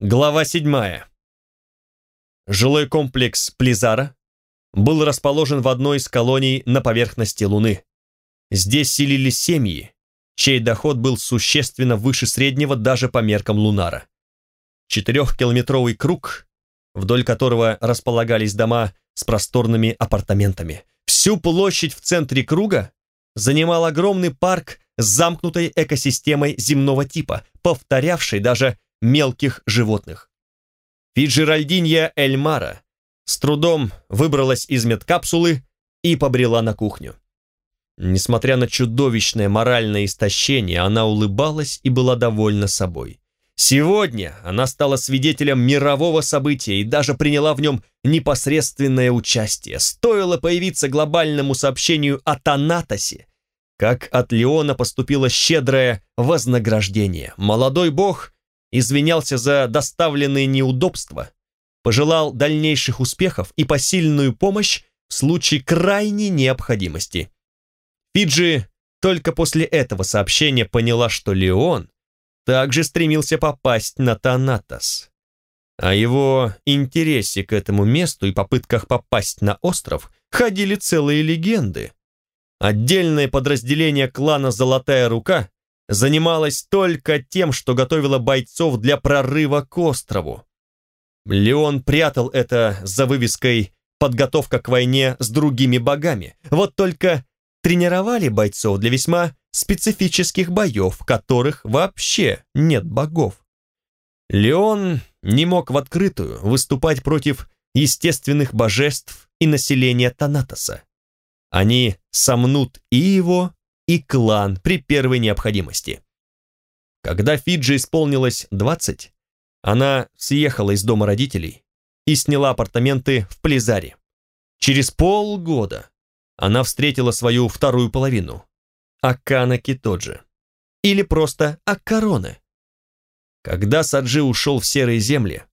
Глава 7. Жилой комплекс Плизара был расположен в одной из колоний на поверхности Луны. Здесь селились семьи, чей доход был существенно выше среднего даже по меркам Лунара. Четырехкилометровый круг, вдоль которого располагались дома с просторными апартаментами. Всю площадь в центре круга занимал огромный парк с замкнутой экосистемой земного типа, повторявший даже мелких животных. Фиджеральдинья Эльмара с трудом выбралась из медкапсулы и побрела на кухню. Несмотря на чудовищное моральное истощение, она улыбалась и была довольна собой. Сегодня она стала свидетелем мирового события и даже приняла в нем непосредственное участие. Стоило появиться глобальному сообщению о Танатосе, как от Леона поступило щедрое вознаграждение. Молодой бог извинялся за доставленные неудобства, пожелал дальнейших успехов и посильную помощь в случае крайней необходимости. Фиджи только после этого сообщения поняла, что Леон также стремился попасть на Танатос. О его интересе к этому месту и попытках попасть на остров ходили целые легенды. Отдельное подразделение клана «Золотая рука» занималась только тем, что готовила бойцов для прорыва к острову. Леон прятал это за вывеской «Подготовка к войне с другими богами». Вот только тренировали бойцов для весьма специфических боев, в которых вообще нет богов. Леон не мог в открытую выступать против естественных божеств и населения Танатоса. Они сомнут и его, и клан при первой необходимости. Когда Фиджи исполнилось 20, она съехала из дома родителей и сняла апартаменты в Плезаре. Через полгода она встретила свою вторую половину, Акана Китоджи, или просто Аккароне. Когда Саджи ушел в серые земли,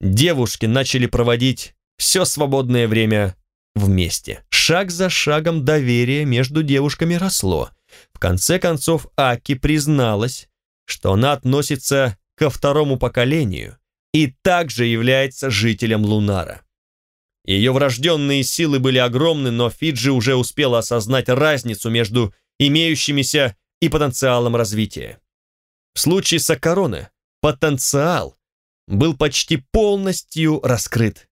девушки начали проводить все свободное время вместе. Шаг за шагом доверие между девушками росло – в конце концов, Аки призналась, что она относится ко второму поколению и также является жителем Лунара. Ее врожденные силы были огромны, но Фиджи уже успела осознать разницу между имеющимися и потенциалом развития. В случае Сакароны потенциал был почти полностью раскрыт.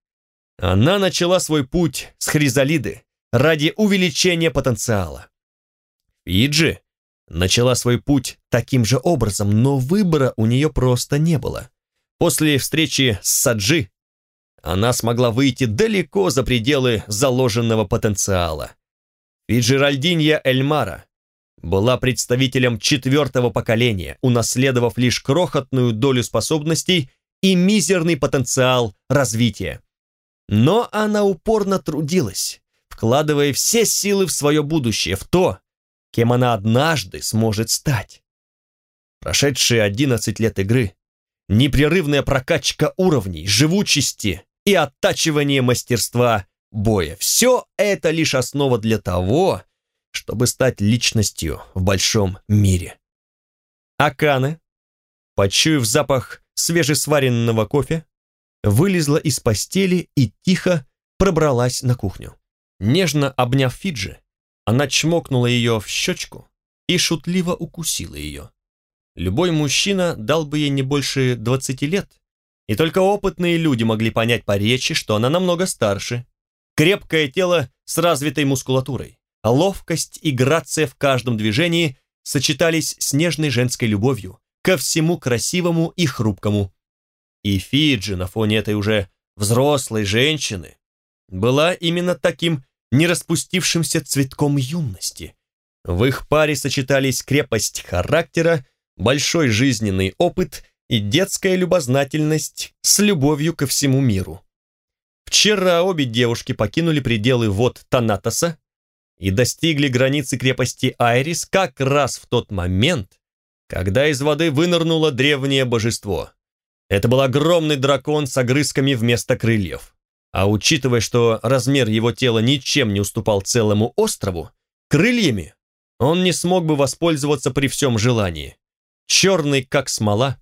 Она начала свой путь с Хризалиды ради увеличения потенциала. Фиджи начала свой путь таким же образом, но выбора у нее просто не было. После встречи с Саджи она смогла выйти далеко за пределы заложенного потенциала. Фиджиральдинья Эльмара была представителем четвертого поколения, унаследовав лишь крохотную долю способностей и мизерный потенциал развития. Но она упорно трудилась, вкладывая все силы в свое будущее, в то, кем она однажды сможет стать. Прошедшие 11 лет игры, непрерывная прокачка уровней, живучести и оттачивание мастерства боя – все это лишь основа для того, чтобы стать личностью в большом мире. Акана, почуяв запах свежесваренного кофе, вылезла из постели и тихо пробралась на кухню. Нежно обняв Фиджи, она чмокнула ее в щечку и шутливо укусила ее. Любой мужчина дал бы ей не больше 20 лет, и только опытные люди могли понять по речи, что она намного старше. Крепкое тело с развитой мускулатурой, ловкость и грация в каждом движении сочетались с нежной женской любовью ко всему красивому и хрупкому. И Фиджи на фоне этой уже взрослой женщины была именно таким не распустившимся цветком юности. В их паре сочетались крепость характера, большой жизненный опыт и детская любознательность с любовью ко всему миру. Вчера обе девушки покинули пределы вод Танатоса и достигли границы крепости Айрис как раз в тот момент, когда из воды вынырнуло древнее божество. Это был огромный дракон с огрызками вместо крыльев. А учитывая, что размер его тела ничем не уступал целому острову, крыльями он не смог бы воспользоваться при всем желании. Черный, как смола,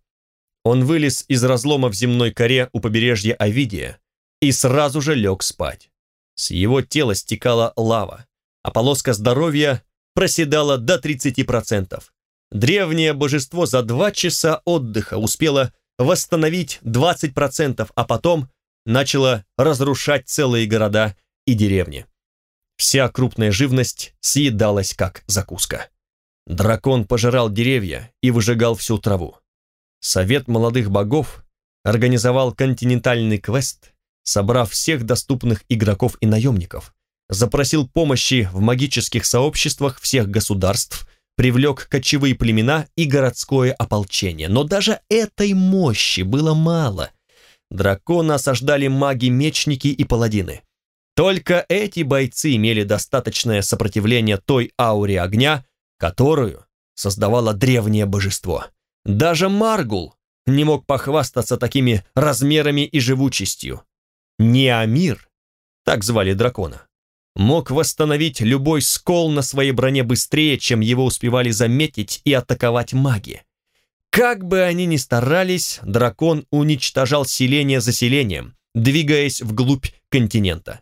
Он вылез из разлома в земной коре у побережья Овидия и сразу же лег спать. С его тела стекала лава, а полоска здоровья проседала до 30%. Древнее божество за два часа отдыха успело восстановить 20%, а потом начало разрушать целые города и деревни. Вся крупная живность съедалась как закуска. Дракон пожирал деревья и выжигал всю траву. Совет молодых богов организовал континентальный квест, собрав всех доступных игроков и наемников, запросил помощи в магических сообществах всех государств, привлек кочевые племена и городское ополчение. Но даже этой мощи было мало. Дракона осаждали маги-мечники и паладины. Только эти бойцы имели достаточное сопротивление той ауре огня, которую создавало древнее божество. Даже Маргул не мог похвастаться такими размерами и живучестью. Неамир, так звали дракона, мог восстановить любой скол на своей броне быстрее, чем его успевали заметить и атаковать маги. Как бы они ни старались, дракон уничтожал селение за селением, двигаясь вглубь континента.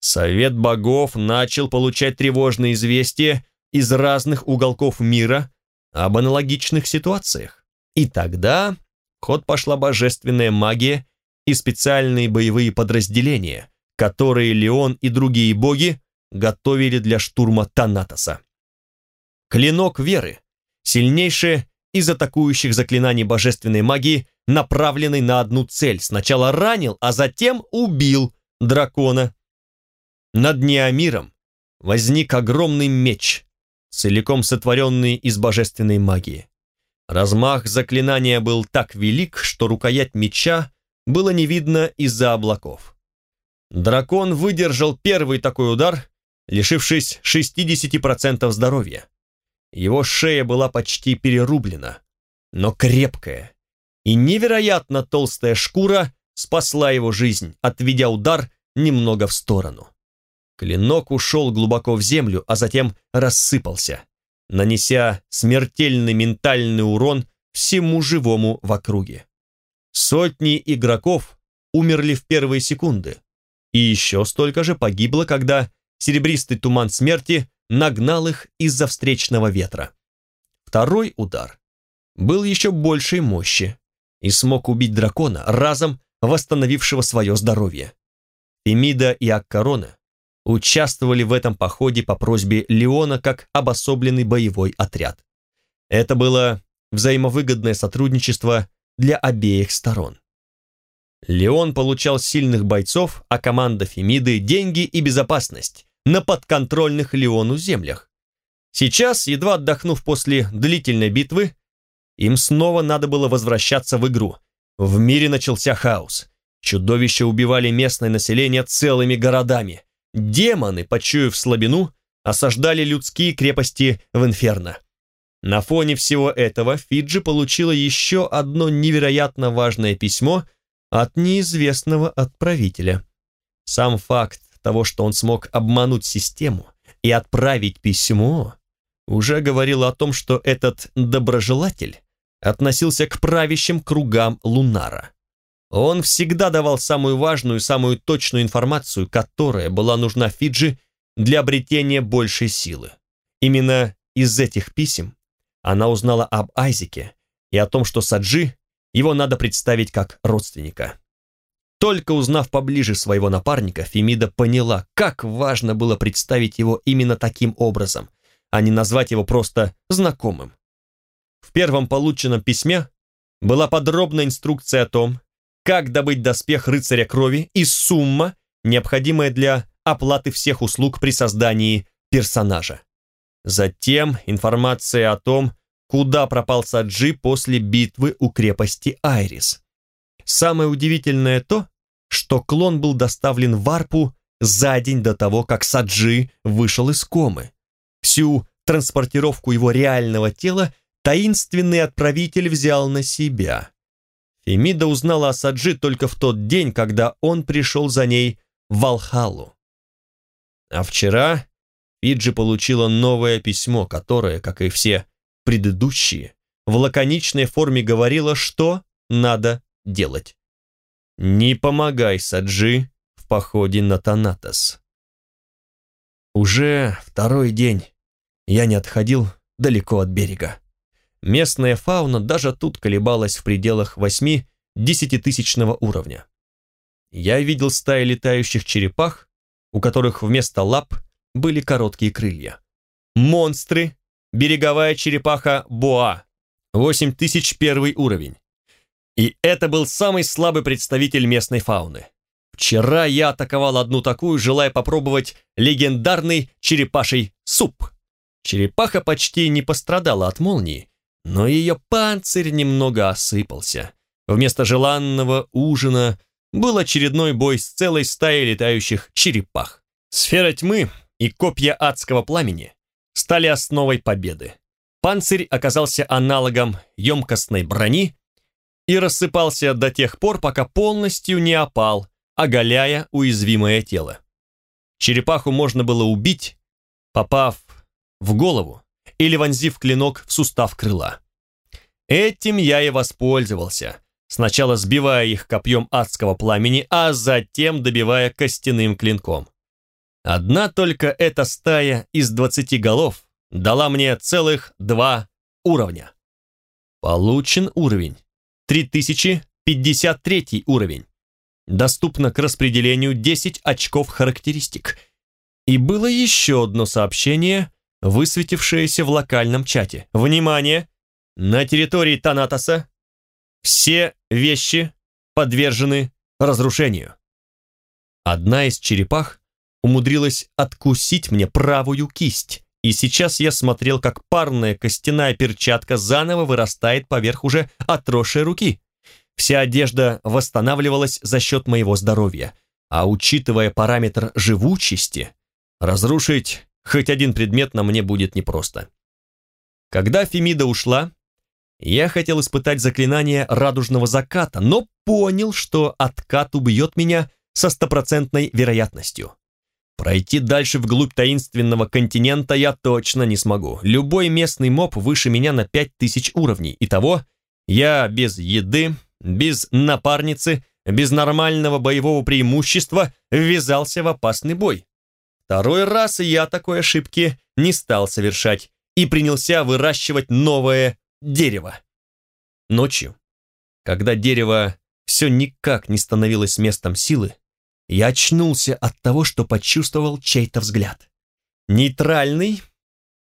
Совет богов начал получать тревожные известия из разных уголков мира об аналогичных ситуациях. И тогда ход пошла божественная магия и специальные боевые подразделения, которые Леон и другие боги готовили для штурма Танатоса. Клинок веры, сильнейшее из атакующих заклинаний божественной магии, направленный на одну цель, сначала ранил, а затем убил дракона. Над Неамиром возник огромный меч, целиком сотворенный из божественной магии. Размах заклинания был так велик, что рукоять меча было не видно из-за облаков. Дракон выдержал первый такой удар, лишившись 60% здоровья. Его шея была почти перерублена, но крепкая и невероятно толстая шкура спасла его жизнь, отведя удар немного в сторону. Клинок ушел глубоко в землю, а затем рассыпался, нанеся смертельный ментальный урон всему живому в округе. Сотни игроков умерли в первые секунды, и еще столько же погибло, когда серебристый туман смерти нагнал их из-за встречного ветра. Второй удар был еще большей мощи и смог убить дракона, разом восстановившего свое здоровье. Эмида и Аккарона участвовали в этом походе по просьбе Леона как обособленный боевой отряд. Это было взаимовыгодное сотрудничество для обеих сторон. Леон получал сильных бойцов, а команда Фемиды – деньги и безопасность на подконтрольных Леону землях. Сейчас, едва отдохнув после длительной битвы, им снова надо было возвращаться в игру. В мире начался хаос. Чудовища убивали местное население целыми городами. Демоны, почуяв слабину, осаждали людские крепости в Инферно. На фоне всего этого Фиджи получила еще одно невероятно важное письмо от неизвестного отправителя. Сам факт того, что он смог обмануть систему и отправить письмо, уже говорил о том, что этот доброжелатель относился к правящим кругам Лунара. Он всегда давал самую важную, самую точную информацию, которая была нужна Фиджи для обретения большей силы. Именно из этих писем она узнала об Айзеке и о том, что Саджи его надо представить как родственника. Только узнав поближе своего напарника, Фемида поняла, как важно было представить его именно таким образом, а не назвать его просто знакомым. В первом полученном письме была подробная инструкция о том, как добыть доспех рыцаря крови и сумма, необходимая для оплаты всех услуг при создании персонажа. Затем информация о том, куда пропал Саджи после битвы у крепости Айрис. Самое удивительное то, что клон был доставлен в Арпу за день до того, как Саджи вышел из комы. Всю транспортировку его реального тела таинственный отправитель взял на себя. Фемида узнала о Саджи только в тот день, когда он пришел за ней в Валхалу. А вчера Фиджи получила новое письмо, которое, как и все предыдущие, в лаконичной форме говорило, что надо делать. Не помогай Саджи в походе на Танатос. Уже второй день я не отходил далеко от берега. Местная фауна даже тут колебалась в пределах 8 десятитысячного уровня. Я видел стаи летающих черепах, у которых вместо лап были короткие крылья. Монстры, береговая черепаха Боа, 8001 уровень. И это был самый слабый представитель местной фауны. Вчера я атаковал одну такую, желая попробовать легендарный черепаший суп. Черепаха почти не пострадала от молнии, но ее панцирь немного осыпался. Вместо желанного ужина был очередной бой с целой стаей летающих черепах. Сфера тьмы и копья адского пламени стали основой победы. Панцирь оказался аналогом емкостной брони и рассыпался до тех пор, пока полностью не опал, оголяя уязвимое тело. Черепаху можно было убить, попав в голову или вонзив клинок в сустав крыла. Этим я и воспользовался, сначала сбивая их копьем адского пламени, а затем добивая костяным клинком. Одна только эта стая из двадцати голов дала мне целых два уровня. Получен уровень 3053 уровень. Доступно к распределению 10 очков характеристик. И было еще одно сообщение, высветившееся в локальном чате. Внимание! На территории Танатоса все вещи подвержены разрушению. Одна из черепах умудрилась откусить мне правую кисть, и сейчас я смотрел, как парная костяная перчатка заново вырастает поверх уже отросшей руки. Вся одежда восстанавливалась за счет моего здоровья, а учитывая параметр живучести, разрушить хоть один предмет на мне будет непросто. Когда Фемида ушла, я хотел испытать заклинание радужного заката, но понял, что откат убьет меня со стопроцентной вероятностью. Пройти дальше вглубь таинственного континента я точно не смогу. Любой местный моб выше меня на 5000 уровней. Итого, я без еды, без напарницы, без нормального боевого преимущества ввязался в опасный бой. Второй раз я такой ошибки не стал совершать и принялся выращивать новое дерево. Ночью, когда дерево все никак не становилось местом силы, я очнулся от того, что почувствовал чей-то взгляд. Нейтральный,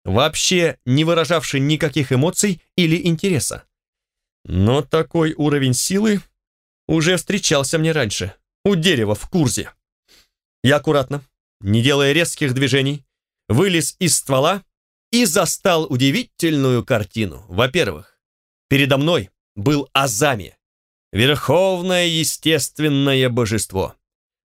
вообще не выражавший никаких эмоций или интереса. Но такой уровень силы уже встречался мне раньше, у дерева в Курзе. Я аккуратно, не делая резких движений, вылез из ствола и застал удивительную картину. Во-первых, передо мной был Азами, верховное естественное божество.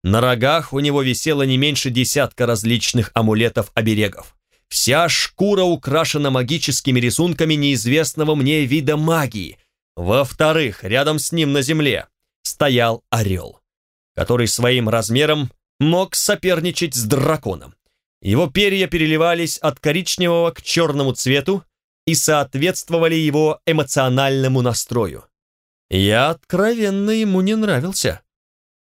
На рогах у него висело не меньше десятка различных амулетов-оберегов. Вся шкура украшена магическими рисунками неизвестного мне вида магии. Во-вторых, рядом с ним на земле стоял орел, который своим размером мог соперничать с драконом. Его перья переливались от коричневого к черному цвету и соответствовали его эмоциональному настрою. Я откровенно ему не нравился.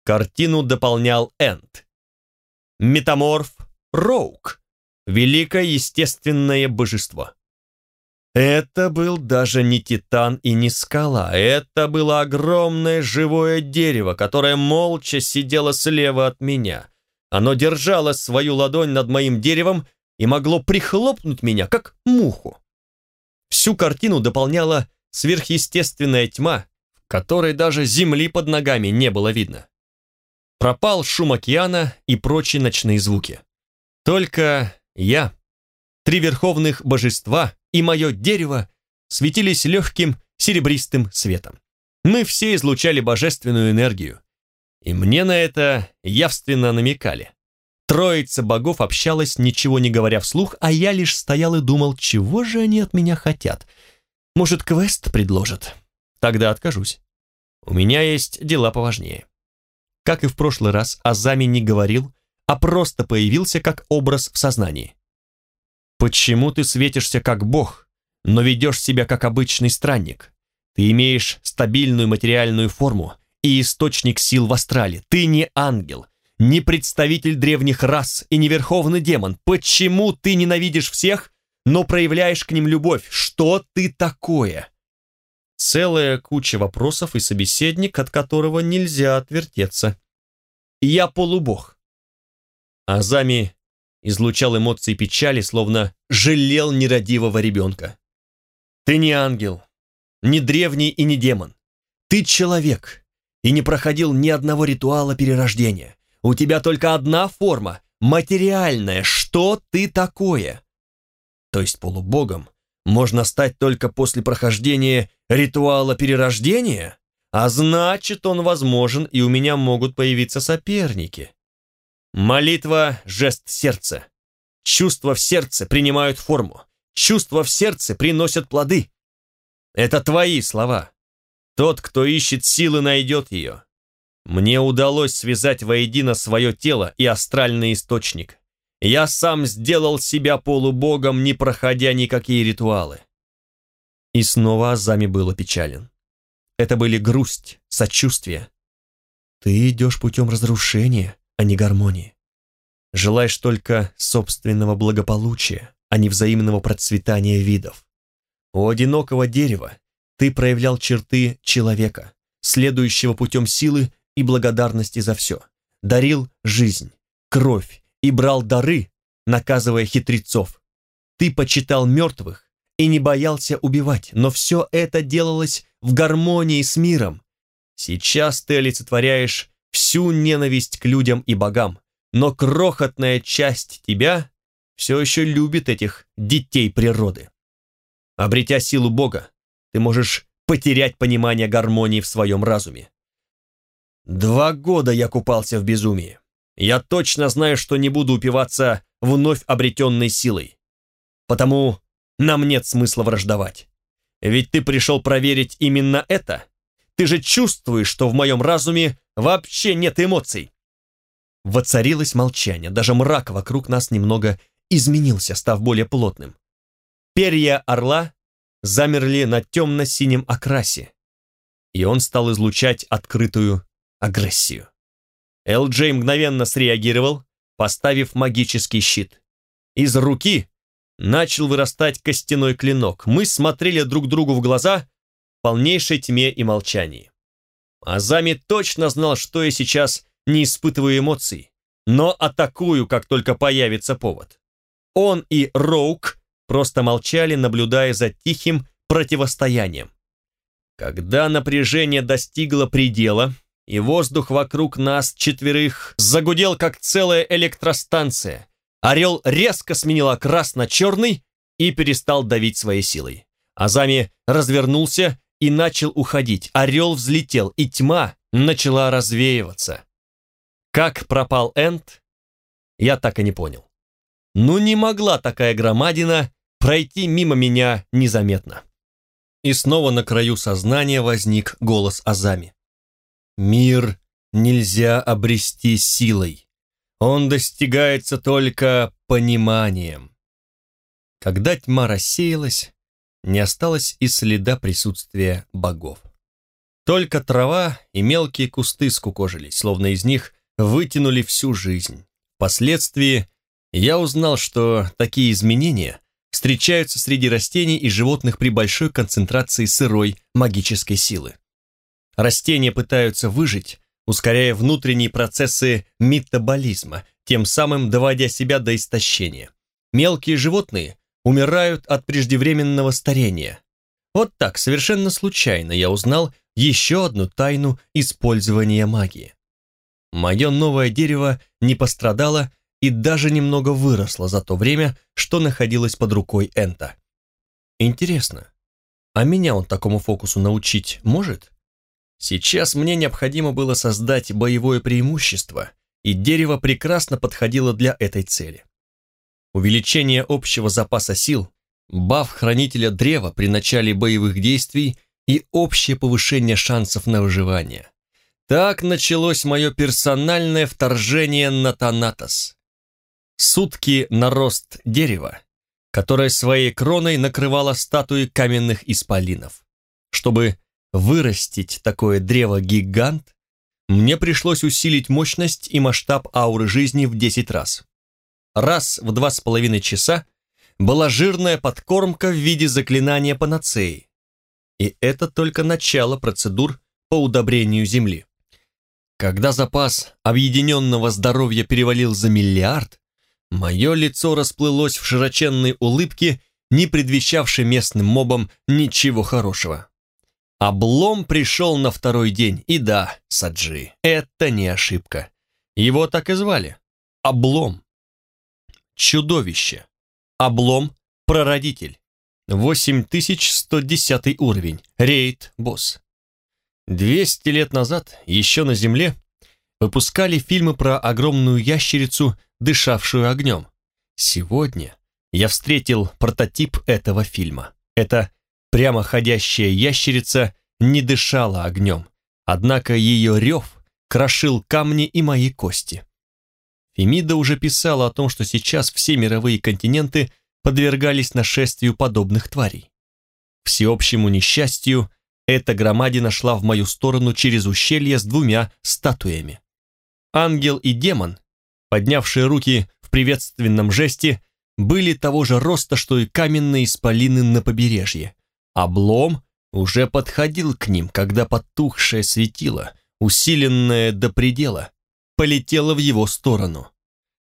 Картину дополнял Энд. Метаморф Роук. Великое естественное божество. Это был даже не титан и не скала, это было огромное живое дерево, которое молча сидело слева от меня. Оно держало свою ладонь над моим деревом и могло прихлопнуть меня, как муху. Всю картину дополняла сверхъестественная тьма, в которой даже земли под ногами не было видно. Пропал шум океана и прочие ночные звуки. Только я, три верховных божества и мое дерево светились легким серебристым светом. Мы все излучали божественную энергию, и мне на это явственно намекали. Троица богов общалась, ничего не говоря вслух, а я лишь стоял и думал, чего же они от меня хотят. Может, квест предложат? Тогда откажусь. У меня есть дела поважнее. Как и в прошлый раз, Азами не говорил, а просто появился как образ в сознании. «Почему ты светишься как бог, но ведешь себя как обычный странник? Ты имеешь стабильную материальную форму и источник сил в астрале. Ты не ангел, не представитель древних рас и не верховный демон. Почему ты ненавидишь всех, но проявляешь к ним любовь? Что ты такое? Целая куча вопросов и собеседник, от которого нельзя отвертеться. Я полубог. Азами излучал эмоции печали, словно жалел нерадивого ребенка. Ты не ангел, не древний и не демон. Ты человек и не проходил ни одного ритуала перерождения. У тебя только одна форма, материальная. Что ты такое? То есть полубогом можно стать только после прохождения ритуала перерождения? А значит, он возможен, и у меня могут появиться соперники. Молитва — жест сердца. Чувства в сердце принимают форму. Чувства в сердце приносят плоды. Это твои слова. Тот, кто ищет силы, найдет ее. Мне удалось связать воедино свое тело и астральный источник. Я сам сделал себя полубогом, не проходя никакие ритуалы. И снова Азами был опечален. Это были грусть, сочувствие. Ты идешь путем разрушения, а не гармонии. Желаешь только собственного благополучия, а не взаимного процветания видов. У одинокого дерева ты проявлял черты человека, следующего путем силы и благодарности за все. Дарил жизнь, кровь и брал дары, наказывая хитрецов. Ты почитал мертвых и не боялся убивать, но все это делалось в гармонии с миром. Сейчас ты олицетворяешь всю ненависть к людям и богам, но крохотная часть тебя все еще любит этих детей природы. Обретя силу Бога, ты можешь потерять понимание гармонии в своем разуме. Два года я купался в безумии. Я точно знаю, что не буду упиваться вновь обретенной силой. Потому нам нет смысла враждовать. Ведь ты пришел проверить именно это. Ты же чувствуешь, что в моем разуме вообще нет эмоций. Воцарилось молчание, даже мрак вокруг нас немного изменился, став более плотным. Перья орла замерли на темно-синем окрасе, и он стал излучать открытую агрессию. Эл-Джей мгновенно среагировал, поставив магический щит. Из руки начал вырастать костяной клинок. Мы смотрели друг другу в глаза в полнейшей тьме и молчании. Азами точно знал, что я сейчас не испытываю эмоций, но атакую, как только появится повод. Он и Роук просто молчали, наблюдая за тихим противостоянием. Когда напряжение достигло предела, и воздух вокруг нас четверых загудел, как целая электростанция, орел резко сменил окрас на черный и перестал давить своей силой. Азами развернулся и начал уходить. Орел взлетел, и тьма начала развеиваться. Как пропал Энд, я так и не понял. Ну не могла такая громадина пройти мимо меня незаметно. И снова на краю сознания возник голос Азами. «Мир нельзя обрести силой. Он достигается только пониманием». Когда тьма рассеялась, не осталось и следа присутствия богов. Только трава и мелкие кусты скукожились, словно из них вытянули всю жизнь. Впоследствии я узнал, что такие изменения встречаются среди растений и животных при большой концентрации сырой магической силы. Растения пытаются выжить, ускоряя внутренние процессы метаболизма, тем самым доводя себя до истощения. Мелкие животные умирают от преждевременного старения. Вот так, совершенно случайно, я узнал еще одну тайну использования магии. Мое новое дерево не пострадало и даже немного выросла за то время, что находилась под рукой Энта. Интересно, а меня он такому фокусу научить может? Сейчас мне необходимо было создать боевое преимущество, и дерево прекрасно подходило для этой цели. Увеличение общего запаса сил, баф хранителя древа при начале боевых действий и общее повышение шансов на выживание. Так началось мое персональное вторжение на Танатос сутки на рост дерева, которое своей кроной накрывало статуи каменных исполинов. Чтобы вырастить такое древо-гигант, мне пришлось усилить мощность и масштаб ауры жизни в 10 раз. Раз в два с половиной часа была жирная подкормка в виде заклинания панацеи. И это только начало процедур по удобрению Земли. Когда запас объединенного здоровья перевалил за миллиард, мое лицо расплылось в широченной улыбке, не предвещавшей местным мобам ничего хорошего. Облом пришел на второй день, и да, Саджи, это не ошибка. Его так и звали. Облом. Чудовище. Облом – прародитель. 8110 уровень. Рейд, босс. 200 лет назад, еще на Земле, выпускали фильмы про огромную ящерицу, дышавшую огнем. Сегодня я встретил прототип этого фильма. Это прямоходящая ящерица не дышала огнем, однако ее рев крошил камни и мои кости. Фемида уже писала о том, что сейчас все мировые континенты подвергались нашествию подобных тварей. всеобщему несчастью, эта громадина шла в мою сторону через ущелье с двумя статуями. Ангел и демон, поднявшие руки в приветственном жесте, были того же роста, что и каменные исполины на побережье. Облом уже подходил к ним, когда потухшее светило, усиленное до предела, полетело в его сторону.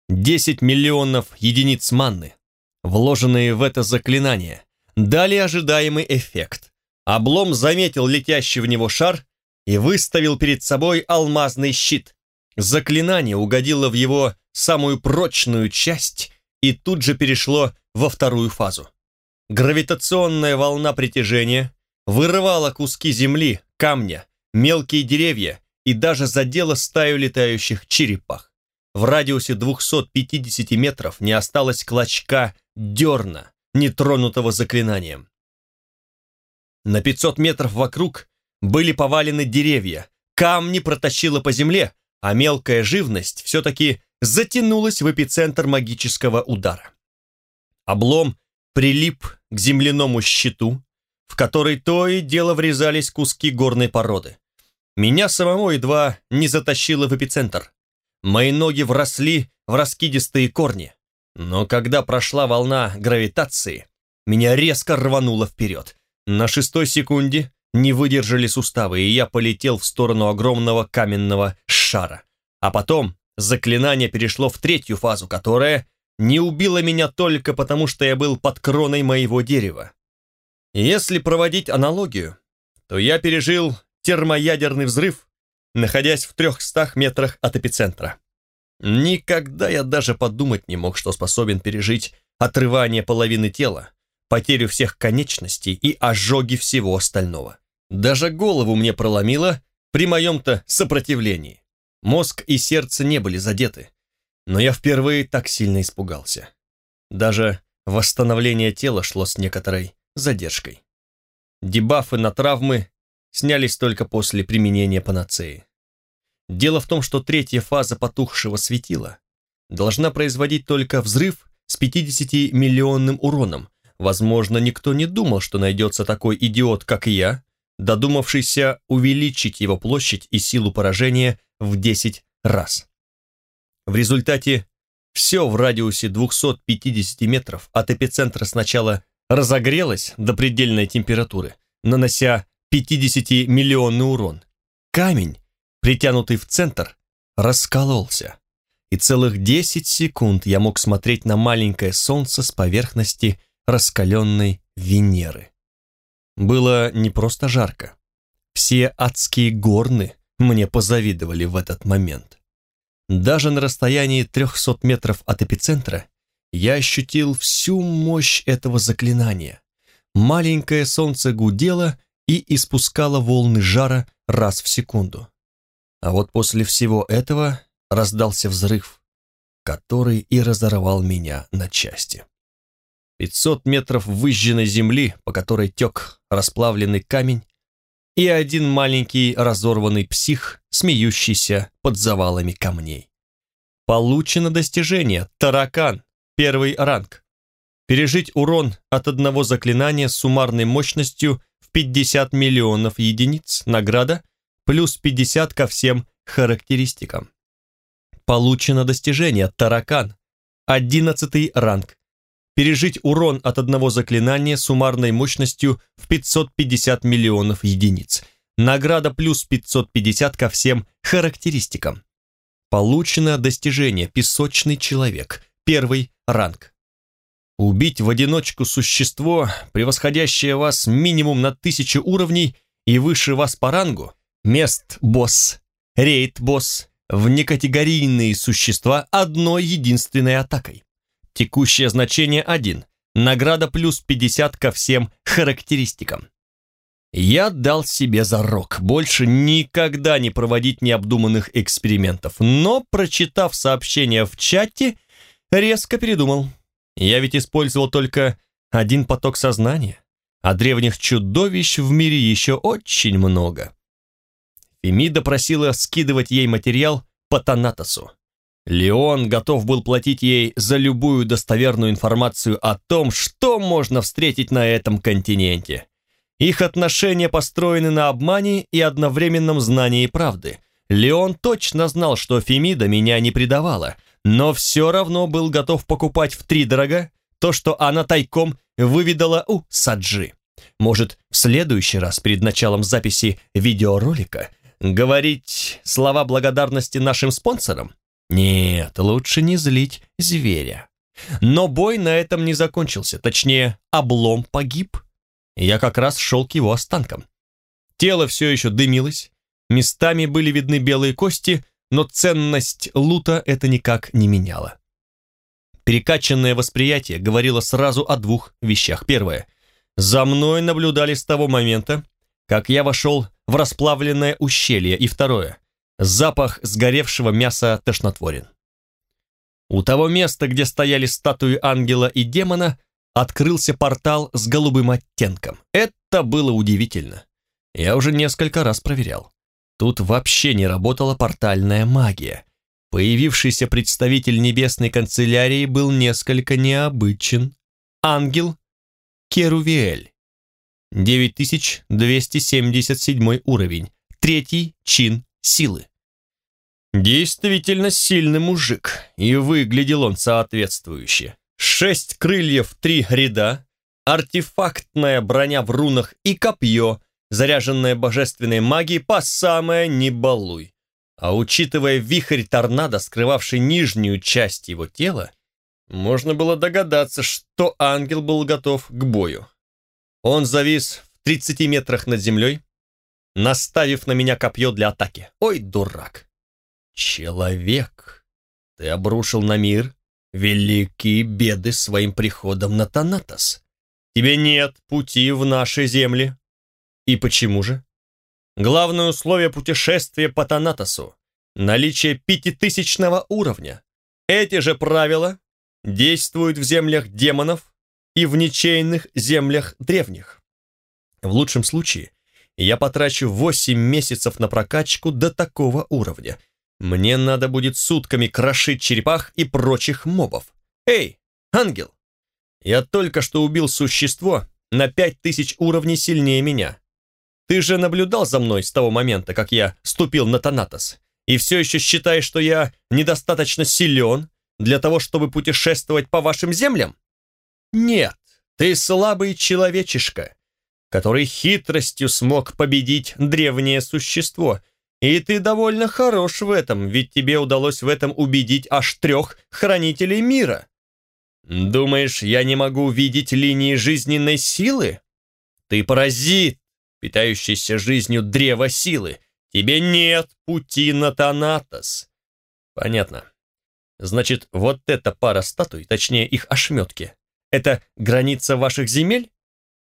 Десять миллионов единиц манны, вложенные в это заклинание, дали ожидаемый эффект. Облом заметил летящий в него шар и выставил перед собой алмазный щит. Заклинание угодило в его самую прочную часть и тут же перешло во вторую фазу. Гравитационная волна притяжения вырывала куски земли, камня, мелкие деревья и даже задела стаю летающих черепах. В радиусе 250 метров не осталось клочка дерна, нетронутого заклинанием. На 500 метров вокруг были повалены деревья, камни протащило по земле, а мелкая живность все-таки затянулась в эпицентр магического удара. Облом прилип к земляному щиту, в который то и дело врезались куски горной породы. Меня самому едва не затащило в эпицентр. Мои ноги вросли в раскидистые корни. Но когда прошла волна гравитации, меня резко рвануло вперед. На шестой секунде не выдержали суставы, и я полетел в сторону огромного каменного шара. А потом заклинание перешло в третью фазу, которая не убила меня только потому, что я был под кроной моего дерева. Если проводить аналогию, то я пережил термоядерный взрыв, находясь в трехстах метрах от эпицентра. Никогда я даже подумать не мог, что способен пережить отрывание половины тела, потерю всех конечностей и ожоги всего остального. Даже голову мне проломило при моем-то сопротивлении. Мозг и сердце не были задеты, но я впервые так сильно испугался. Даже восстановление тела шло с некоторой задержкой. Дебафы на травмы снялись только после применения панацеи. Дело в том, что третья фаза потухшего светила должна производить только взрыв с 50-миллионным уроном. Возможно, никто не думал, что найдется такой идиот, как я, додумавшийся увеличить его площадь и силу поражения в 10 раз. В результате все в радиусе 250 метров от эпицентра сначала разогрелось до предельной температуры, нанося 50-миллионный урон. Камень, притянутый в центр, раскололся. И целых 10 секунд я мог смотреть на маленькое солнце с поверхности раскаленной Венеры. Было не просто жарко. Все адские горны мне позавидовали в этот момент. Даже на расстоянии 300 метров от эпицентра я ощутил всю мощь этого заклинания. Маленькое солнце гудело и испускало волны жара раз в секунду. А вот после всего этого раздался взрыв, который и разорвал меня на части. 500 метров выжженной земли, по которой тек расплавленный камень, и один маленький разорванный псих, смеющийся под завалами камней. Получено достижение «Таракан», первый ранг. Пережить урон от одного заклинания с суммарной мощностью в 50 миллионов единиц, награда плюс 50 ко всем характеристикам. Получено достижение «Таракан», 11 ранг. Пережить урон от одного заклинания суммарной мощностью в 550 миллионов единиц. Награда плюс 550 ко всем характеристикам. Получено достижение «Песочный человек», первый ранг. Убить в одиночку существо, превосходящее вас минимум на тысячу уровней и выше вас по рангу, мест-босс, рейд-босс, внекатегорийные существа одной единственной атакой. Текущее значение 1. Награда плюс 50 ко всем характеристикам. Я дал себе зарок больше никогда не проводить необдуманных экспериментов, но, прочитав сообщение в чате, резко передумал. Я ведь использовал только один поток сознания, а древних чудовищ в мире еще очень много. Фемида просила скидывать ей материал по Танатосу. Леон готов был платить ей за любую достоверную информацию о том, что можно встретить на этом континенте. Их отношения построены на обмане и одновременном знании правды. Леон точно знал, что Фемида меня не предавала, но все равно был готов покупать в три дорога то, что она тайком выведала у Саджи. Может, в следующий раз перед началом записи видеоролика говорить слова благодарности нашим спонсорам? Нет, лучше не злить зверя. Но бой на этом не закончился, точнее, облом погиб. Я как раз шел к его останкам. Тело все еще дымилось, местами были видны белые кости, но ценность лута это никак не меняло. Перекачанное восприятие говорило сразу о двух вещах. Первое. За мной наблюдали с того момента, как я вошел в расплавленное ущелье. И второе. Запах сгоревшего мяса тошнотворен. У того места, где стояли статуи ангела и демона, открылся портал с голубым оттенком. Это было удивительно. Я уже несколько раз проверял. Тут вообще не работала портальная магия. Появившийся представитель небесной канцелярии был несколько необычен. Ангел Керувиэль. 9277 уровень. Третий чин силы. Действительно сильный мужик, и выглядел он соответствующе. Шесть крыльев, три ряда, артефактная броня в рунах и копье, заряженная божественной магией по самое не балуй. А учитывая вихрь торнадо, скрывавший нижнюю часть его тела, можно было догадаться, что ангел был готов к бою. Он завис в 30 метрах над землей, наставив на меня копье для атаки. Ой, дурак! Человек, ты обрушил на мир великие беды своим приходом на Танатос. Тебе нет пути в наши земли. И почему же? Главное условие путешествия по Танатосу – наличие пятитысячного уровня. Эти же правила действуют в землях демонов и в ничейных землях древних. В лучшем случае я потрачу 8 месяцев на прокачку до такого уровня. Мне надо будет сутками крошить черепах и прочих мобов. Эй, ангел! Я только что убил существо на 5000 уровней сильнее меня. Ты же наблюдал за мной с того момента, как я ступил на Танатос, и все еще считаешь, что я недостаточно силен для того, чтобы путешествовать по вашим землям? Нет, ты слабый человечишка, который хитростью смог победить древнее существо, и ты довольно хорош в этом, ведь тебе удалось в этом убедить аж трех хранителей мира. Думаешь, я не могу видеть линии жизненной силы? Ты паразит, питающийся жизнью древа силы. Тебе нет пути на Танатос. Понятно. Значит, вот эта пара статуй, точнее их ошметки, это граница ваших земель?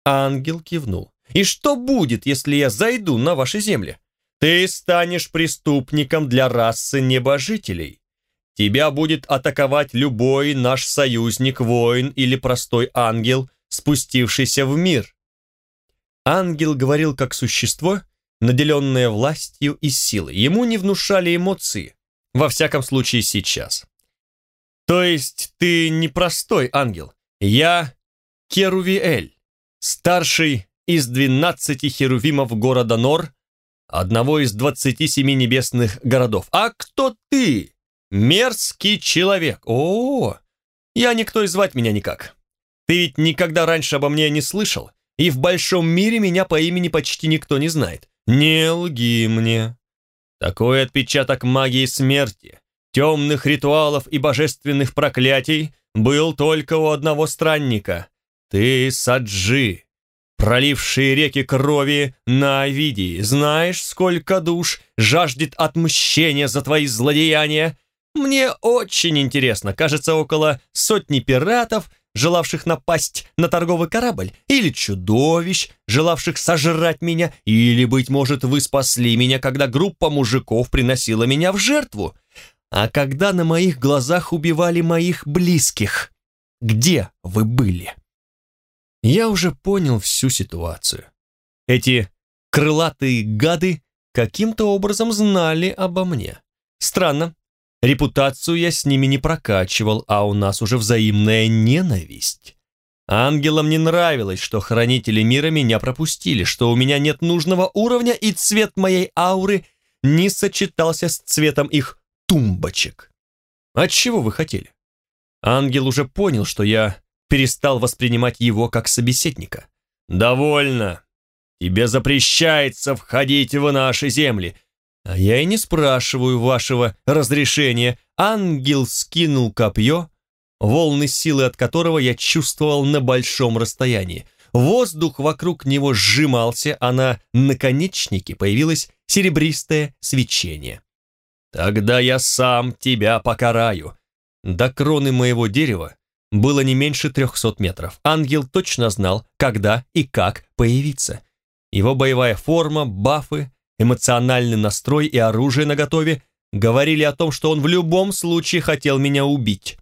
Ангел кивнул. И что будет, если я зайду на ваши земли? Ты станешь преступником для расы небожителей. Тебя будет атаковать любой наш союзник, воин или простой ангел, спустившийся в мир. Ангел говорил как существо, наделенное властью и силой. Ему не внушали эмоции, во всяком случае сейчас. То есть ты не простой ангел. Я Керувиэль, старший из двенадцати херувимов города Нор, одного из двадцати семи небесных городов. А кто ты? Мерзкий человек. О, я никто и звать меня никак. Ты ведь никогда раньше обо мне не слышал, и в большом мире меня по имени почти никто не знает. Не лги мне. Такой отпечаток магии смерти, темных ритуалов и божественных проклятий был только у одного странника. Ты, Саджи, проливший реки крови на Овидии. Знаешь, сколько душ жаждет отмщения за твои злодеяния? Мне очень интересно. Кажется, около сотни пиратов, желавших напасть на торговый корабль, или чудовищ, желавших сожрать меня, или, быть может, вы спасли меня, когда группа мужиков приносила меня в жертву. А когда на моих глазах убивали моих близких, где вы были? Я уже понял всю ситуацию. Эти крылатые гады каким-то образом знали обо мне. Странно, репутацию я с ними не прокачивал, а у нас уже взаимная ненависть. Ангелам не нравилось, что хранители мира меня пропустили, что у меня нет нужного уровня, и цвет моей ауры не сочетался с цветом их тумбочек. От чего вы хотели? Ангел уже понял, что я перестал воспринимать его как собеседника. «Довольно. Тебе запрещается входить в наши земли. А я и не спрашиваю вашего разрешения». Ангел скинул копье, волны силы от которого я чувствовал на большом расстоянии. Воздух вокруг него сжимался, а на наконечнике появилось серебристое свечение. «Тогда я сам тебя покараю». До кроны моего дерева было не меньше трехсот метров. Ангел точно знал, когда и как появиться. Его боевая форма, бафы, эмоциональный настрой и оружие наготове говорили о том, что он в любом случае хотел меня убить.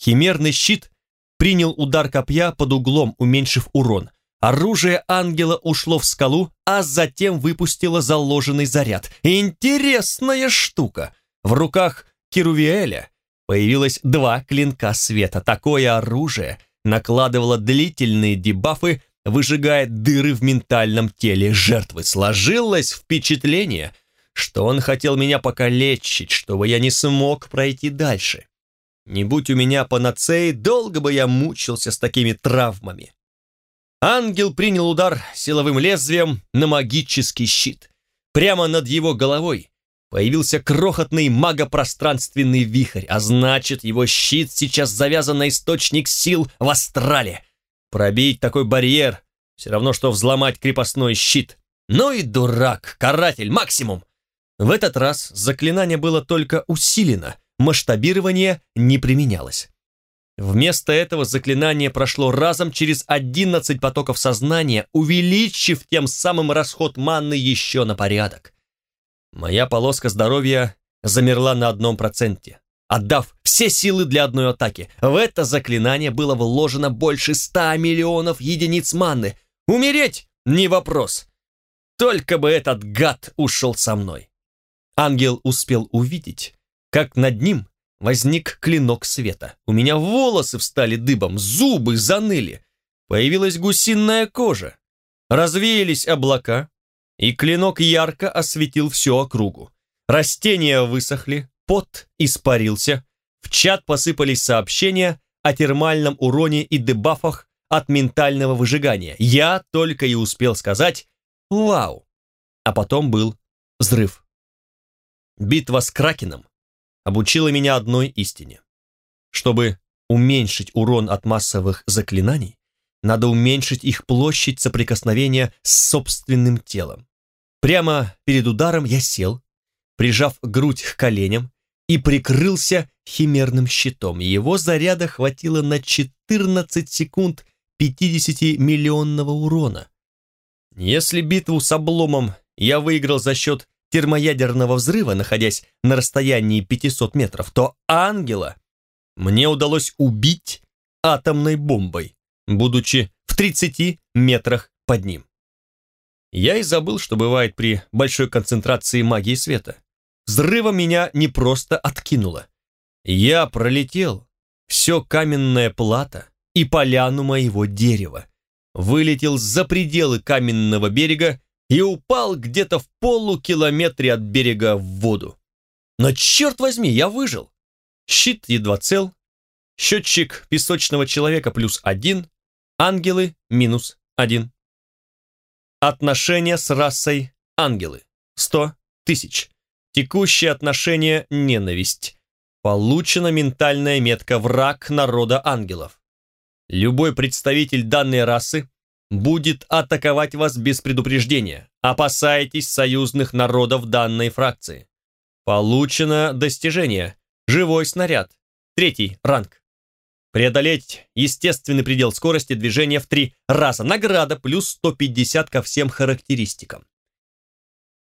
Химерный щит принял удар копья под углом, уменьшив урон. Оружие ангела ушло в скалу, а затем выпустило заложенный заряд. Интересная штука. В руках Кирувиэля появилось два клинка света. Такое оружие накладывало длительные дебафы, выжигая дыры в ментальном теле жертвы. Сложилось впечатление, что он хотел меня покалечить, чтобы я не смог пройти дальше. Не будь у меня панацеи, долго бы я мучился с такими травмами. Ангел принял удар силовым лезвием на магический щит. Прямо над его головой Появился крохотный магопространственный вихрь, а значит, его щит сейчас завязан на источник сил в астрале. Пробить такой барьер — все равно, что взломать крепостной щит. Ну и дурак, каратель, максимум. В этот раз заклинание было только усилено, масштабирование не применялось. Вместо этого заклинание прошло разом через 11 потоков сознания, увеличив тем самым расход манны еще на порядок. Моя полоска здоровья замерла на одном проценте, отдав все силы для одной атаки. В это заклинание было вложено больше ста миллионов единиц манны. Умереть — не вопрос. Только бы этот гад ушел со мной. Ангел успел увидеть, как над ним возник клинок света. У меня волосы встали дыбом, зубы заныли. Появилась гусиная кожа. Развеялись облака, и клинок ярко осветил всю округу. Растения высохли, пот испарился, в чат посыпались сообщения о термальном уроне и дебафах от ментального выжигания. Я только и успел сказать «Вау!», а потом был взрыв. Битва с Кракеном обучила меня одной истине. Чтобы уменьшить урон от массовых заклинаний, надо уменьшить их площадь соприкосновения с собственным телом. Прямо перед ударом я сел, прижав грудь к коленям и прикрылся химерным щитом. Его заряда хватило на 14 секунд 50-миллионного урона. Если битву с обломом я выиграл за счет термоядерного взрыва, находясь на расстоянии 500 метров, то ангела мне удалось убить атомной бомбой, будучи в 30 метрах под ним. Я и забыл, что бывает при большой концентрации магии света. Взрывом меня не просто откинуло. Я пролетел все каменная плата и поляну моего дерева. вылетел за пределы каменного берега и упал где-то в полукилометре от берега в воду. Но черт возьми, я выжил. Щит едва цел, счетчик песочного человека плюс один, ангелы минус один. Отношения с расой ангелы. Сто тысяч. Текущее отношение ненависть. Получена ментальная метка «Враг народа ангелов». Любой представитель данной расы будет атаковать вас без предупреждения. Опасайтесь союзных народов данной фракции. Получено достижение. Живой снаряд. Третий ранг. Преодолеть естественный предел скорости движения в три раза. Награда плюс 150 ко всем характеристикам.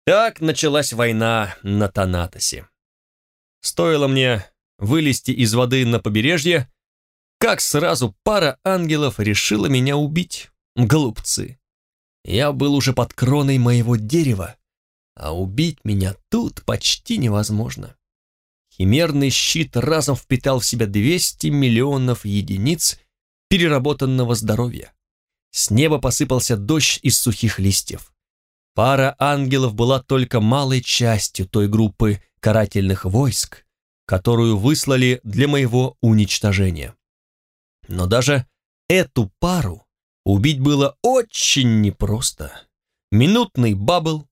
Так началась война на Танатосе. Стоило мне вылезти из воды на побережье, как сразу пара ангелов решила меня убить. Глупцы. Я был уже под кроной моего дерева, а убить меня тут почти невозможно. Химерный щит разом впитал в себя 200 миллионов единиц переработанного здоровья. С неба посыпался дождь из сухих листьев. Пара ангелов была только малой частью той группы карательных войск, которую выслали для моего уничтожения. Но даже эту пару убить было очень непросто. Минутный бабл,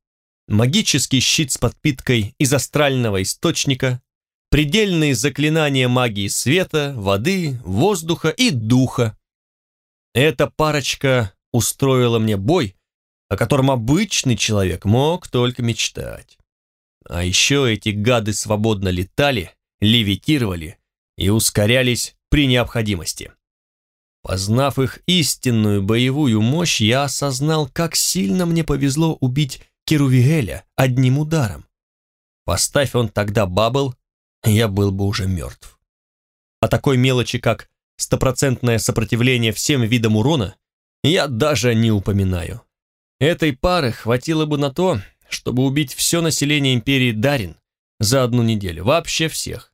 магический щит с подпиткой из астрального источника, предельные заклинания магии света, воды, воздуха и духа. Эта парочка устроила мне бой, о котором обычный человек мог только мечтать. А еще эти гады свободно летали, левитировали и ускорялись при необходимости. Познав их истинную боевую мощь, я осознал, как сильно мне повезло убить Керувиэля одним ударом. Поставь он тогда бабл, я был бы уже мертв. О такой мелочи, как стопроцентное сопротивление всем видам урона, я даже не упоминаю. Этой пары хватило бы на то, чтобы убить все население империи Дарин за одну неделю, вообще всех.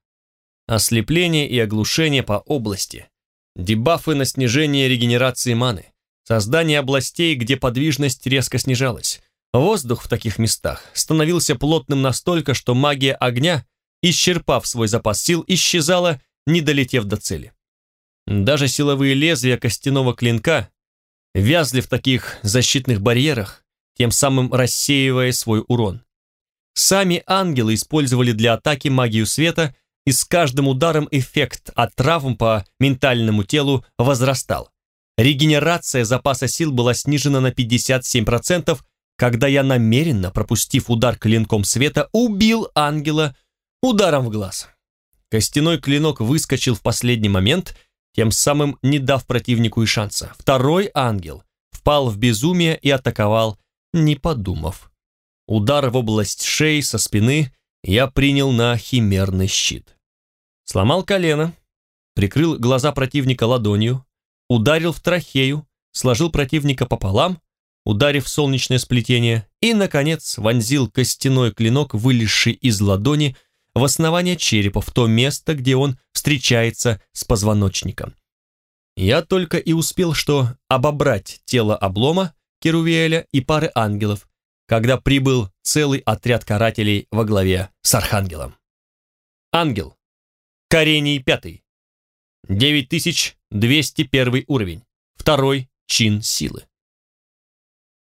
Ослепление и оглушение по области, дебафы на снижение регенерации маны, создание областей, где подвижность резко снижалась. Воздух в таких местах становился плотным настолько, что магия огня, исчерпав свой запас сил, исчезала, не долетев до цели. Даже силовые лезвия костяного клинка вязли в таких защитных барьерах, тем самым рассеивая свой урон. Сами ангелы использовали для атаки магию света, и с каждым ударом эффект от травм по ментальному телу возрастал. Регенерация запаса сил была снижена на 57%, когда я намеренно, пропустив удар клинком света, убил ангела ударом в глаз. Костяной клинок выскочил в последний момент – тем самым не дав противнику и шанса. Второй ангел впал в безумие и атаковал, не подумав. Удар в область шеи со спины я принял на химерный щит. Сломал колено, прикрыл глаза противника ладонью, ударил в трахею, сложил противника пополам, ударив солнечное сплетение, и, наконец, вонзил костяной клинок, вылезший из ладони, в основание черепа, в то место, где он встречается с позвоночником. Я только и успел что обобрать тело облома, Керувиэля и пары ангелов, когда прибыл целый отряд карателей во главе с архангелом. Ангел. Корений пятый. 9201 уровень. Второй чин силы.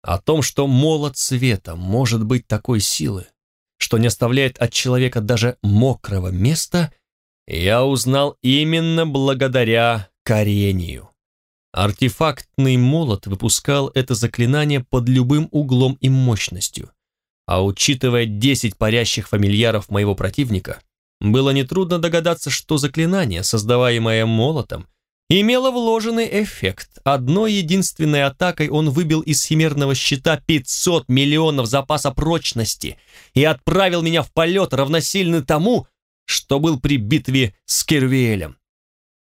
О том, что молот света может быть такой силы, что не оставляет от человека даже мокрого места, я узнал именно благодаря корению. Артефактный молот выпускал это заклинание под любым углом и мощностью, а учитывая 10 парящих фамильяров моего противника, было нетрудно догадаться, что заклинание, создаваемое молотом, имело вложенный эффект. Одной единственной атакой он выбил из химерного щита 500 миллионов запаса прочности и отправил меня в полет, равносильный тому, что был при битве с Кервиэлем.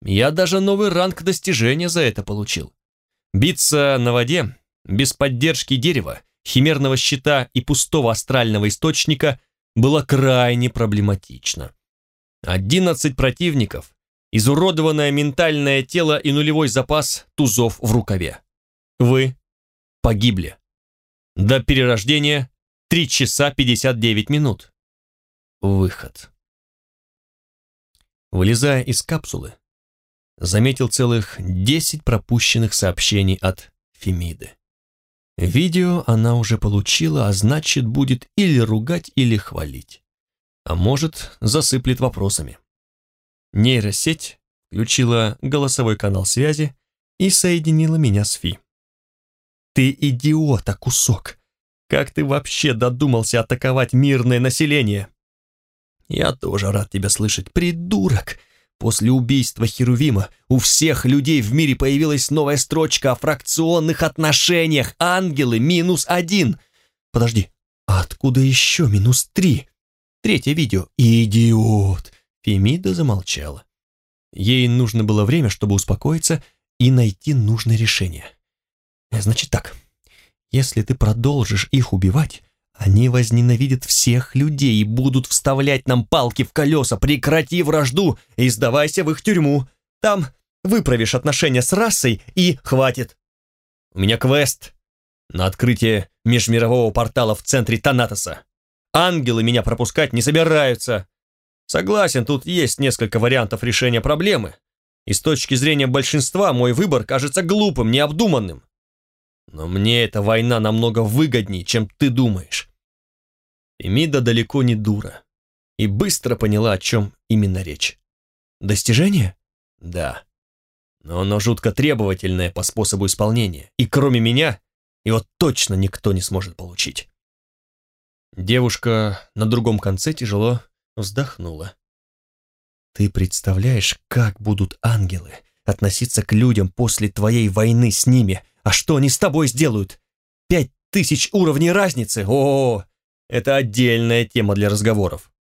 Я даже новый ранг достижения за это получил. Биться на воде, без поддержки дерева, химерного щита и пустого астрального источника было крайне проблематично. 11 противников изуродованное ментальное тело и нулевой запас тузов в рукаве. Вы погибли. До перерождения 3 часа 59 минут. Выход. Вылезая из капсулы, заметил целых 10 пропущенных сообщений от Фемиды. Видео она уже получила, а значит, будет или ругать, или хвалить. А может, засыплет вопросами. Нейросеть включила голосовой канал связи и соединила меня с Фи. «Ты идиота, кусок! Как ты вообще додумался атаковать мирное население?» «Я тоже рад тебя слышать, придурок!» После убийства Херувима у всех людей в мире появилась новая строчка о фракционных отношениях. Ангелы минус один. Подожди, а откуда еще минус три? Третье видео. Идиот. Фемида замолчала. Ей нужно было время, чтобы успокоиться и найти нужное решение. Значит так, если ты продолжишь их убивать, они возненавидят всех людей и будут вставлять нам палки в колеса. Прекрати вражду и сдавайся в их тюрьму. Там выправишь отношения с расой и хватит. У меня квест на открытие межмирового портала в центре Танатоса. Ангелы меня пропускать не собираются. Согласен, тут есть несколько вариантов решения проблемы. И с точки зрения большинства мой выбор кажется глупым, необдуманным. Но мне эта война намного выгоднее, чем ты думаешь. Эмида далеко не дура и быстро поняла, о чем именно речь. Достижение? Да. Но оно жутко требовательное по способу исполнения, и кроме меня его точно никто не сможет получить. Девушка на другом конце тяжело вздохнула. Ты представляешь, как будут ангелы относиться к людям после твоей войны с ними, а что они с тобой сделают? Пять тысяч уровней разницы? О, это отдельная тема для разговоров.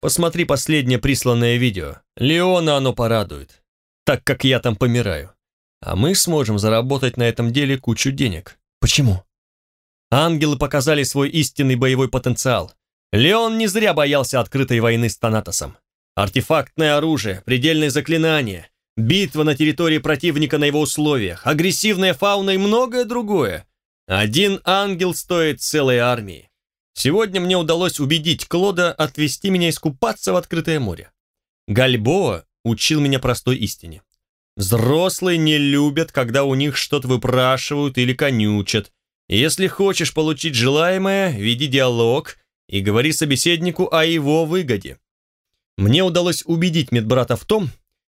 Посмотри последнее присланное видео. Леона оно порадует, так как я там помираю. А мы сможем заработать на этом деле кучу денег. Почему? Ангелы показали свой истинный боевой потенциал. Леон не зря боялся открытой войны с Танатосом. Артефактное оружие, предельные заклинания, Битва на территории противника на его условиях, агрессивная фауна и многое другое. Один ангел стоит целой армии. Сегодня мне удалось убедить Клода отвезти меня искупаться в открытое море. Гальбоа учил меня простой истине. Взрослые не любят, когда у них что-то выпрашивают или конючат. Если хочешь получить желаемое, веди диалог и говори собеседнику о его выгоде. Мне удалось убедить медбрата в том,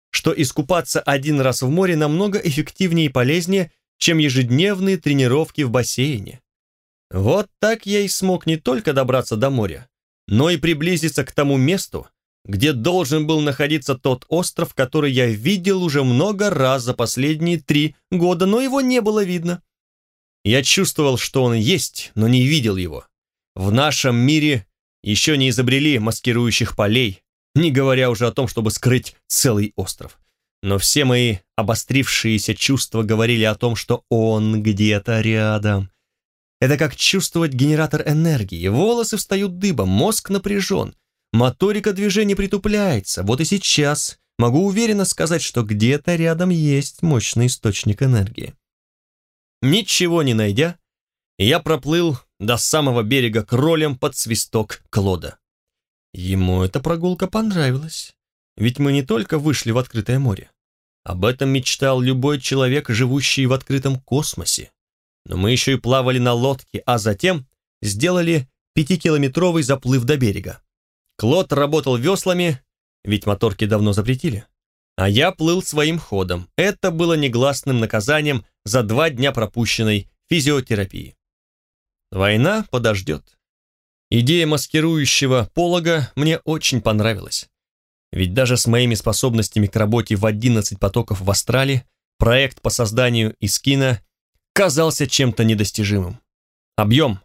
что искупаться один раз в море намного эффективнее и полезнее, чем ежедневные тренировки в бассейне. Вот так я и смог не только добраться до моря, но и приблизиться к тому месту, где должен был находиться тот остров, который я видел уже много раз за последние три года, но его не было видно. Я чувствовал, что он есть, но не видел его. В нашем мире еще не изобрели маскирующих полей, не говоря уже о том, чтобы скрыть целый остров. Но все мои обострившиеся чувства говорили о том, что он где-то рядом. Это как чувствовать генератор энергии. Волосы встают дыбом, мозг напряжен, моторика движения притупляется. Вот и сейчас могу уверенно сказать, что где-то рядом есть мощный источник энергии. Ничего не найдя, я проплыл до самого берега кролем под свисток Клода. Ему эта прогулка понравилась, ведь мы не только вышли в открытое море. Об этом мечтал любой человек, живущий в открытом космосе. Но мы еще и плавали на лодке, а затем сделали пятикилометровый заплыв до берега. Клод работал веслами, ведь моторки давно запретили. А я плыл своим ходом. Это было негласным наказанием за два дня пропущенной физиотерапии. Война подождет. Идея маскирующего полога мне очень понравилась. Ведь даже с моими способностями к работе в 11 потоков в Астрале проект по созданию Искина казался чем-то недостижимым. Объем,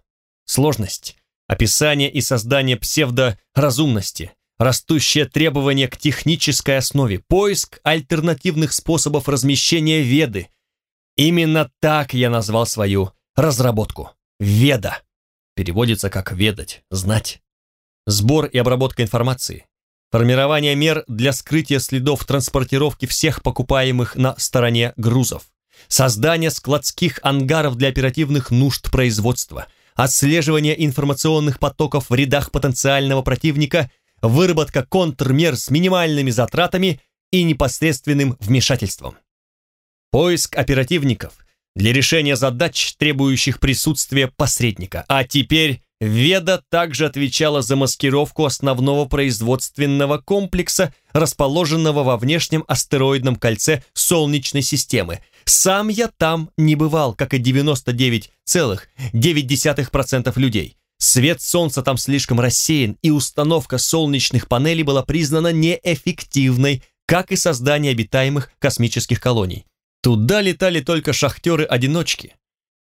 сложность, описание и создание псевдоразумности, растущее требование к технической основе, поиск альтернативных способов размещения веды. Именно так я назвал свою разработку. Веда переводится как «ведать», «знать». Сбор и обработка информации. Формирование мер для скрытия следов транспортировки всех покупаемых на стороне грузов. создание складских ангаров для оперативных нужд производства, отслеживание информационных потоков в рядах потенциального противника, выработка контрмер с минимальными затратами и непосредственным вмешательством. Поиск оперативников для решения задач, требующих присутствия посредника. А теперь Веда также отвечала за маскировку основного производственного комплекса, расположенного во внешнем астероидном кольце Солнечной системы. Сам я там не бывал, как и 99,9% людей. Свет солнца там слишком рассеян, и установка солнечных панелей была признана неэффективной, как и создание обитаемых космических колоний. Туда летали только шахтеры-одиночки,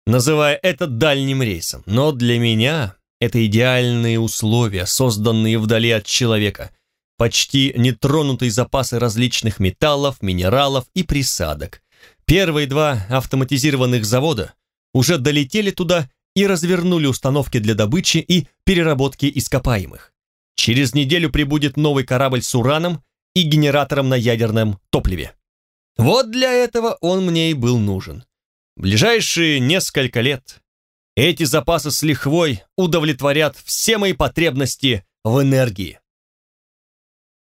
называя это дальним рейсом. Но для меня это идеальные условия, созданные вдали от человека. Почти нетронутые запасы различных металлов, минералов и присадок. Первые два автоматизированных завода уже долетели туда и развернули установки для добычи и переработки ископаемых. Через неделю прибудет новый корабль с ураном и генератором на ядерном топливе. Вот для этого он мне и был нужен. Ближайшие несколько лет эти запасы с лихвой удовлетворят все мои потребности в энергии.